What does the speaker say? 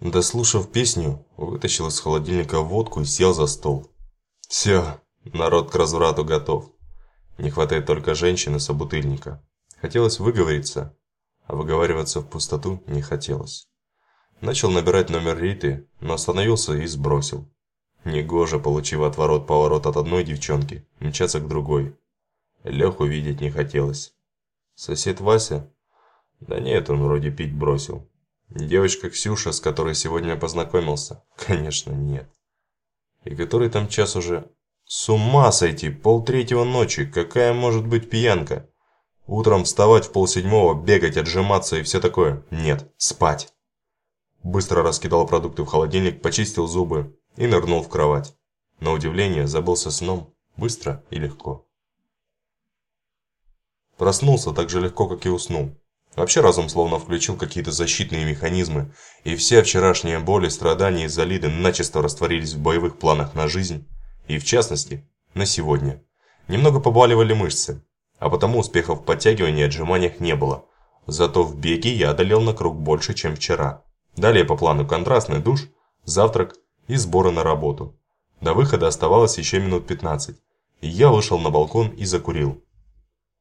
Дослушав песню, вытащил из холодильника водку и сел за стол. Все, народ к разврату готов. Не хватает только женщины-собутыльника. Хотелось выговориться, а выговариваться в пустоту не хотелось. Начал набирать номер Риты, но остановился и сбросил. Негоже, получив отворот-поворот от одной девчонки, мчаться к другой. Леху видеть не хотелось. Сосед Вася? Да нет, он вроде пить бросил. Девочка Ксюша, с которой сегодня познакомился? Конечно, нет. И который там час уже? С ума сойти, полтретьего ночи, какая может быть пьянка? Утром вставать в полседьмого, бегать, отжиматься и все такое? Нет, спать. Быстро раскидал продукты в холодильник, почистил зубы и нырнул в кровать. На удивление забылся сном, быстро и легко. Проснулся так же легко, как и уснул. Вообще разум словно включил какие-то защитные механизмы, и все вчерашние боли, страдания и залиды начисто растворились в боевых планах на жизнь, и в частности, на сегодня. Немного побаливали мышцы, а потому успехов в подтягивании и отжиманиях не было. Зато в беге я одолел на круг больше, чем вчера. Далее по плану контрастный душ, завтрак и сборы на работу. До выхода оставалось еще минут 15, и я вышел на балкон и закурил.